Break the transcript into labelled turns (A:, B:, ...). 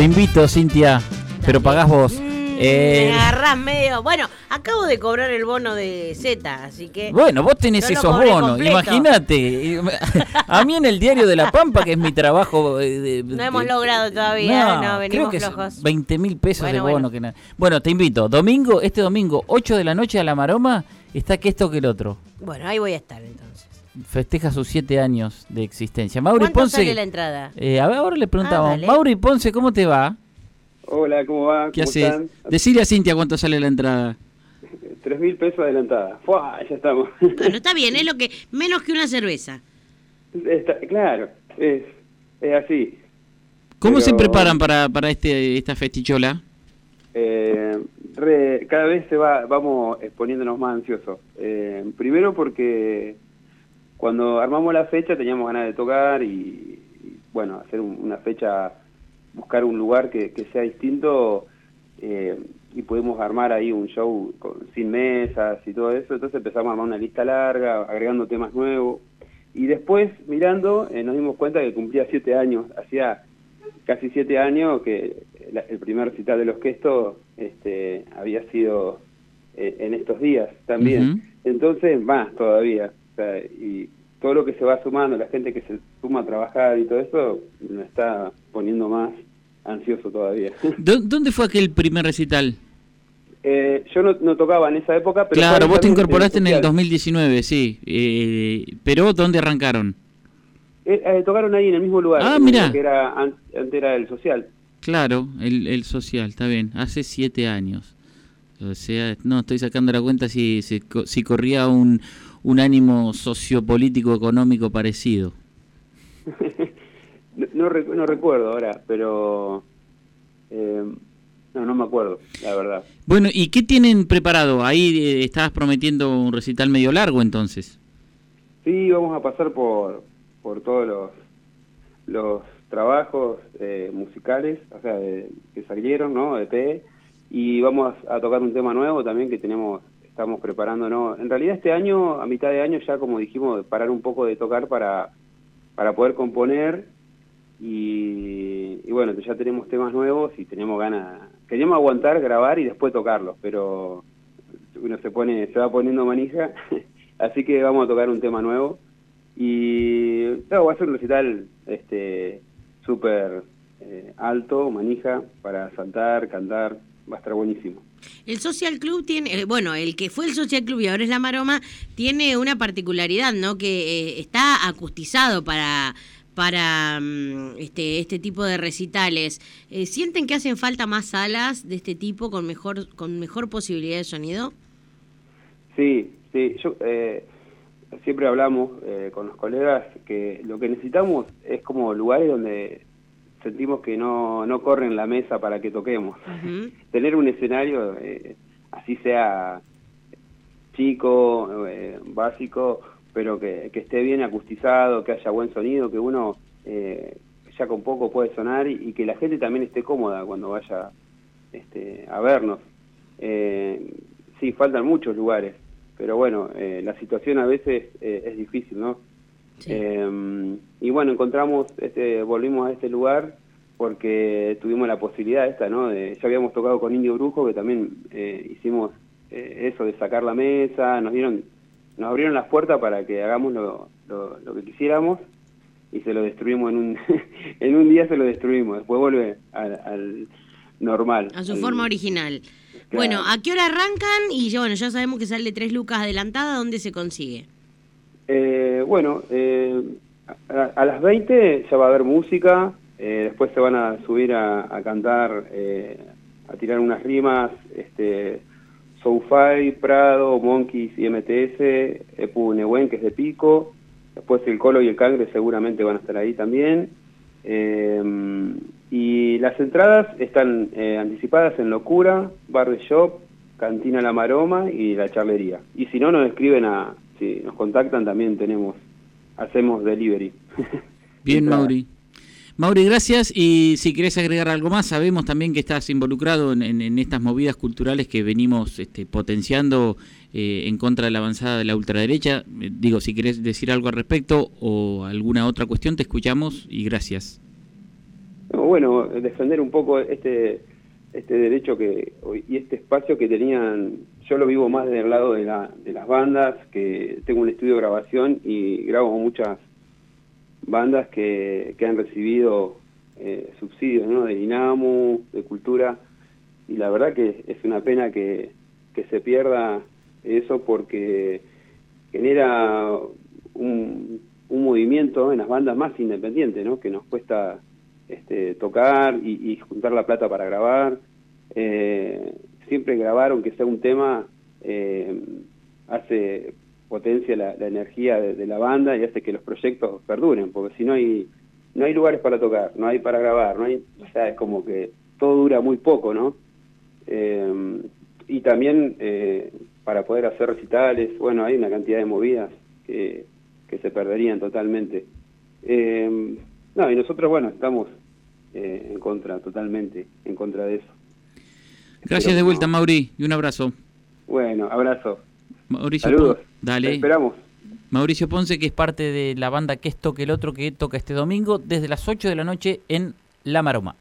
A: Te invito, Cintia, pero pagás vos. Eh,
B: Me agarrás medio. Bueno, acabo de cobrar el bono de Z, así que.
A: Bueno, vos tenés esos bonos, imagínate. A mí en el diario de La Pampa, que es mi trabajo... eh, de-
B: No
A: de-
B: hemos logrado todavía, no, venimos
A: creo que
B: flojos.
A: 20 mil pesos
B: Bueno,
A: de bono.
B: bueno.
A: Que na- bueno, te invito, domingo, este domingo, 8 de la noche a La Maroma, está que esto que el otro.
B: Bueno, ahí voy a estar entonces.
A: Festeja sus 7 años de existencia. Mauri
B: ¿Cuánto
A: Ponce...
B: sale la entrada?
A: eh, a ver, ahora le preguntamos.
B: Ah, dale.
A: Mauri Ponce, ¿cómo te va?
C: Hola, ¿cómo va?
A: ¿Qué
C: ¿Cómo
A: haces?
C: están?
A: Decirle a Cintia cuánto sale la entrada.
C: Tres mil pesos adelantada. ¡Fua! Ya estamos.
B: Bueno, está bien, es lo que. Menos que una cerveza.
C: Está- claro, es, es así.
A: ¿Cómo
C: Pero-
A: se preparan para, para este, esta festichola?
C: Eh, re- cada vez se va, vamos exponiéndonos más ansiosos. Eh, primero porque cuando armamos la fecha teníamos ganas de tocar y, y, bueno, hacer un- una fecha, buscar un lugar que, que sea distinto eh, y pudimos armar ahí un show con- sin mesas y todo eso. Entonces empezamos a armar una lista larga, agregando temas nuevos. Y después, mirando, eh, nos dimos cuenta que cumplía siete años. Hacía casi siete años que la- el primer recital de los Questos este, había sido eh, en estos días también. Entonces, más todavía. O sea, y todo lo que se va sumando, la gente que se suma a trabajar y todo eso, nos está poniendo más ansioso todavía.
A: ¿Dó- ¿Dónde fue aquel primer recital?
C: Eh, yo no, no tocaba en esa época, pero...
A: claro, vos te incorporaste en el
C: social.
A: 2019, sí. Eh, pero ¿dónde arrancaron?
C: Eh, eh, tocaron ahí en el mismo lugar.
A: Ah,
C: lo Que era, an- antes era el social.
A: Claro, el, el social, está bien. Hace siete años. O sea, no, estoy sacando la cuenta si, si, si corría un, un ánimo sociopolítico económico parecido.
C: No, no, recu- no recuerdo ahora, pero... eh, no, no me acuerdo, la verdad.
A: Bueno, ¿y qué tienen preparado? Ahí eh, estabas prometiendo un recital medio largo entonces.
C: Sí, vamos a pasar por, por todos los, los trabajos eh, musicales, o sea, de- que salieron, ¿no? De P, y vamos a tocar un tema nuevo también que tenemos, estamos preparándonos. En realidad este año, a mitad de año, ya como dijimos, parar un poco de tocar para, para poder componer. Y, y bueno, ya tenemos temas nuevos y tenemos ganas, queríamos aguantar, grabar y después tocarlos, pero uno se pone, se va poniendo manija, así que vamos a tocar un tema nuevo. Y claro, va a ser un recital este súper eh, alto, manija, para saltar, cantar, va a estar buenísimo.
B: El Social Club tiene, eh, bueno, el que fue el Social Club y ahora es la Maroma, tiene una particularidad, ¿no? Que eh, está acustizado para para mm, este este tipo de recitales. Eh, ¿Sienten que hacen falta más salas de este tipo con mejor con mejor posibilidad de sonido?
C: Sí, sí, yo eh, siempre hablamos eh, con los colegas que lo que necesitamos es como lugares donde sentimos que no, no corren la mesa para que toquemos. Tener un escenario, eh, así sea chico, eh, básico, pero que, que esté bien acustizado, que haya buen sonido, que uno eh, ya con poco puede sonar y, y que la gente también esté cómoda cuando vaya este, a vernos. Eh, sí, faltan muchos lugares, pero bueno, eh, la situación a veces eh, es difícil, ¿no?
B: Sí.
C: Eh, y bueno, encontramos, este, volvimos a este lugar porque tuvimos la posibilidad esta, ¿no? De, ya habíamos tocado con Indio Brujo, que también eh, hicimos eh, eso de sacar la mesa, nos dieron, nos abrieron las puertas para que hagamos lo, lo, lo que quisiéramos y se lo destruimos en un, en un día se lo destruimos, después vuelve al, al normal.
B: A su
C: al-
B: forma original.
C: Claro.
B: Bueno, ¿a qué hora arrancan? Y ya, bueno, ya sabemos que sale tres lucas adelantada, ¿dónde se consigue?
C: Eh, bueno, eh, a, las 20 ya va a haber música, eh, después se van a subir a, cantar, eh, a tirar unas rimas, este, Prado, Monkeys y MTS, Epu Nehuen, que es de Pico, después el Colo y el Cangre seguramente van a estar ahí también. Eh, y las entradas están eh, anticipadas en Locura, Bar de Shop, Cantina La Maroma y La Charlería. Y si no, nos escriben a, si nos contactan también tenemos, hacemos delivery.
A: Bien. Mauri. Mauri, gracias. Y si querés agregar algo más, sabemos también que estás involucrado en, en- en estas movidas culturales que venimos este, potenciando eh, en contra de la avanzada de la ultraderecha. Eh, digo, si querés decir algo al respecto o alguna otra cuestión, te escuchamos y gracias.
C: bueno, defender un poco este este derecho que y este espacio que tenían, yo lo vivo más desde el lado de, la, de las bandas, que tengo un estudio de grabación y grabo muchas bandas que, que han recibido eh, subsidios de INAMU, de cultura, y la verdad que es una pena que, que se pierda eso porque genera un, movimiento en las bandas más independientes, que nos cuesta este, tocar y, juntar la plata para grabar. Eh, siempre grabar, aunque sea un tema, eh, hace potencia la, energía de, la banda y hace que los proyectos perduren, porque si no hay no hay lugares para tocar, no hay para grabar, no hay, o sea, es como que todo dura muy poco, ¿no? Eh, y también para poder hacer recitales, bueno, hay una cantidad de movidas que, que se perderían totalmente. no, y nosotros, bueno, estamos eh, en contra, totalmente en contra de eso.
A: Gracias de vuelta, Mauri, y un abrazo.
C: Bueno, abrazo.
A: Mauricio
C: Saludos.
A: dale.
C: esperamos.
A: Mauricio Ponce, que es parte de la banda Que esto que el otro que toca este domingo, desde las 8 de la noche en La Maroma.